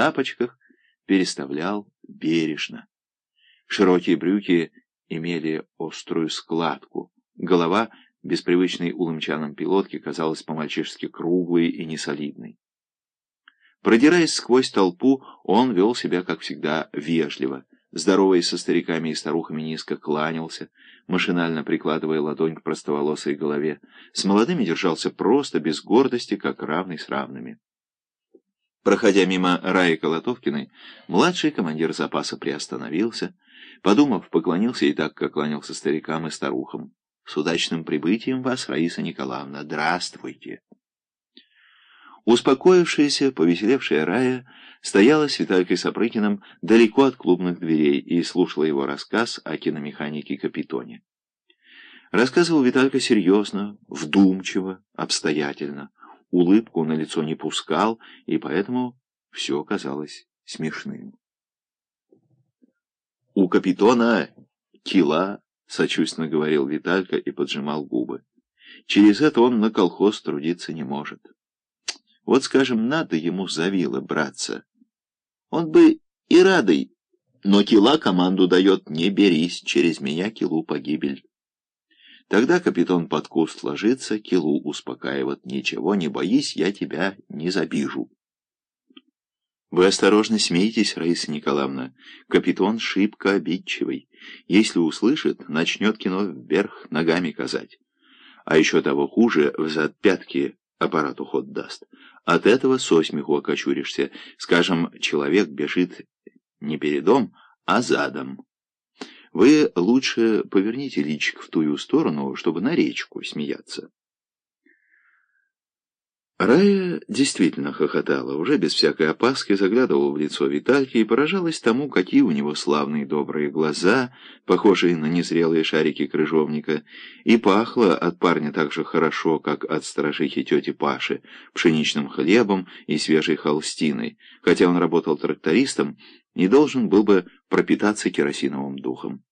тапочках переставлял бережно. Широкие брюки имели острую складку. Голова, без привычной улымчанам пилотки, казалась по-мальчишески круглой и несолидной. Продираясь сквозь толпу, он вел себя, как всегда, вежливо. Здороваясь со стариками и старухами, низко кланялся, машинально прикладывая ладонь к простоволосой голове. С молодыми держался просто, без гордости, как равный с равными. Проходя мимо Раи Колотовкиной, младший командир запаса приостановился, подумав, поклонился и так, как кланялся старикам и старухам. «С удачным прибытием вас, Раиса Николаевна! Здравствуйте!» Успокоившаяся, повеселевшая Рая стояла с Виталькой Сапрыкиным далеко от клубных дверей и слушала его рассказ о киномеханике Капитоне. Рассказывал Виталька серьезно, вдумчиво, обстоятельно. Улыбку на лицо не пускал, и поэтому все казалось смешным. «У Капитона кила», — сочувственно говорил Виталька и поджимал губы. «Через это он на колхоз трудиться не может». Вот, скажем, надо ему завило браться. Он бы и радый, но кила команду дает «не берись, через меня килу погибель». Тогда капитан под куст ложится, килу успокаивает «ничего, не боись, я тебя не забижу». Вы осторожно смеетесь, Раиса Николаевна. Капитан шибко обидчивый. Если услышит, начнет кино вверх ногами казать. А еще того хуже, взад пятки аппарату ход даст. От этого со смеху окочуришься. Скажем, человек бежит не передом, а задом. Вы лучше поверните личик в ту сторону, чтобы на речку смеяться. Рая действительно хохотала, уже без всякой опаски заглядывала в лицо Витальки и поражалась тому, какие у него славные добрые глаза, похожие на незрелые шарики крыжовника, и пахло от парня так же хорошо, как от сторожихи тети Паши, пшеничным хлебом и свежей холстиной, хотя он работал трактористом и должен был бы пропитаться керосиновым духом.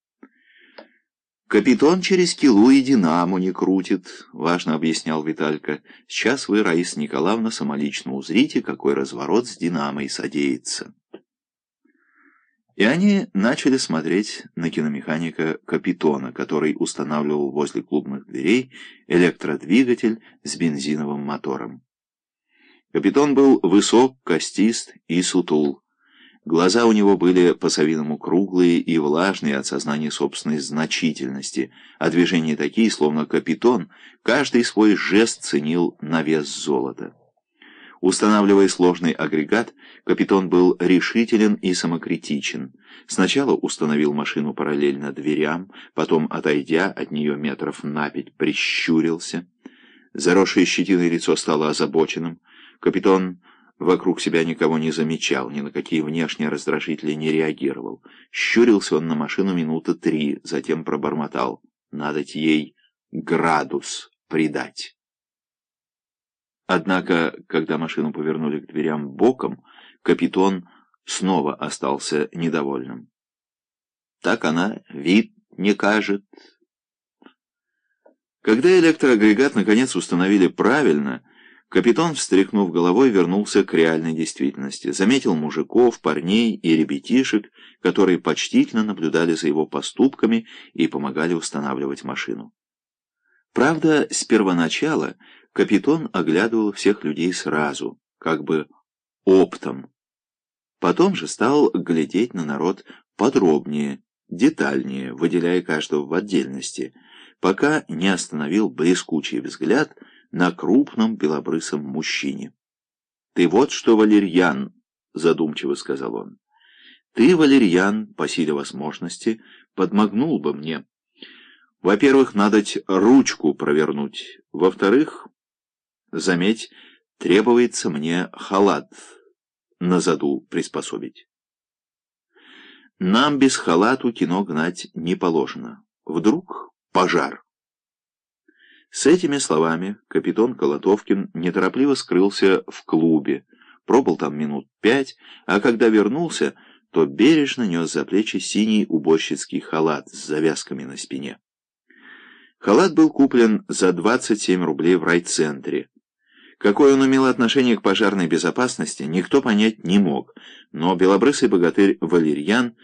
«Капитон через килу и динаму не крутит», — важно объяснял Виталька. «Сейчас вы, Раиса Николаевна, самолично узрите, какой разворот с динамой содеется». И они начали смотреть на киномеханика Капитона, который устанавливал возле клубных дверей электродвигатель с бензиновым мотором. Капитон был высок, костист и сутул. Глаза у него были по-совиному круглые и влажные от сознания собственной значительности, а движения такие, словно капитон, каждый свой жест ценил на вес золота. Устанавливая сложный агрегат, капитан был решителен и самокритичен. Сначала установил машину параллельно дверям, потом, отойдя от нее метров на пять, прищурился. Заросшее щетиной лицо стало озабоченным. Капитан Вокруг себя никого не замечал, ни на какие внешние раздражители не реагировал. Щурился он на машину минуты три, затем пробормотал. Надо ей градус придать. Однако, когда машину повернули к дверям боком, капитан снова остался недовольным. Так она вид не кажет. Когда электроагрегат наконец установили правильно, Капитан, встряхнув головой, вернулся к реальной действительности. Заметил мужиков, парней и ребятишек, которые почтительно наблюдали за его поступками и помогали устанавливать машину. Правда, с первоначала капитан оглядывал всех людей сразу, как бы оптом. Потом же стал глядеть на народ подробнее, детальнее, выделяя каждого в отдельности, пока не остановил блескучий взгляд – на крупном белобрысом мужчине. «Ты вот что, Валерьян!» — задумчиво сказал он. «Ты, Валерьян, по силе возможности, подмогнул бы мне. Во-первых, надо ручку провернуть. Во-вторых, заметь, требуется мне халат на заду приспособить. Нам без халату кино гнать не положено. Вдруг пожар». С этими словами капитан Колотовкин неторопливо скрылся в клубе, пробыл там минут пять, а когда вернулся, то бережно нес за плечи синий уборщицкий халат с завязками на спине. Халат был куплен за 27 рублей в райцентре. Какое он имел отношение к пожарной безопасности, никто понять не мог, но белобрысый богатырь Валерьян